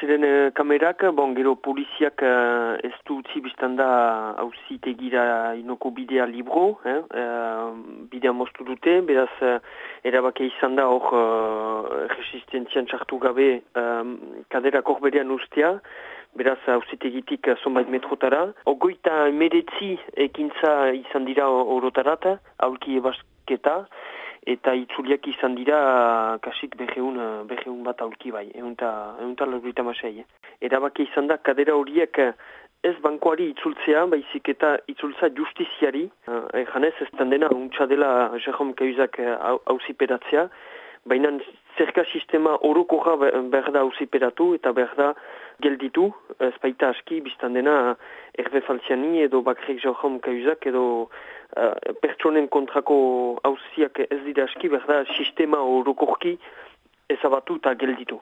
ziren uh, kamerak, bon, gero poliziak uh, ez du utzi biztan da hauzitegira inoko bidea libro, eh? uh, bidea moztu dute, beraz uh, erabake izan da hor uh, resistentzian txartu gabe um, kaderak hor berean ustea, beraz hauzitegitik zonbait metrotara. Ogoita emeretzi ekintza izan dira orotarat, aurki ebasketa, eta itzuliak izan dira kasik beheun, beheun bat aurki bai, egun eta lagurita masai. Erabaki izan da, kadera horiek ez bankoari itzultzea, baizik eta itzultza justiziari, eh, janez ez dena untsa dela Jerome Kauzak hausiperatzea, baina zerka sistema orokoja behar da hausiperatu eta behar da gelditu, ez baita aski, biztan dena erbe falziani edo bakrek Jerome Kauzak edo uh, pertsonen kontrako hausiak ez dira aski, behar da sistema orokorki ezabatu eta gelditu.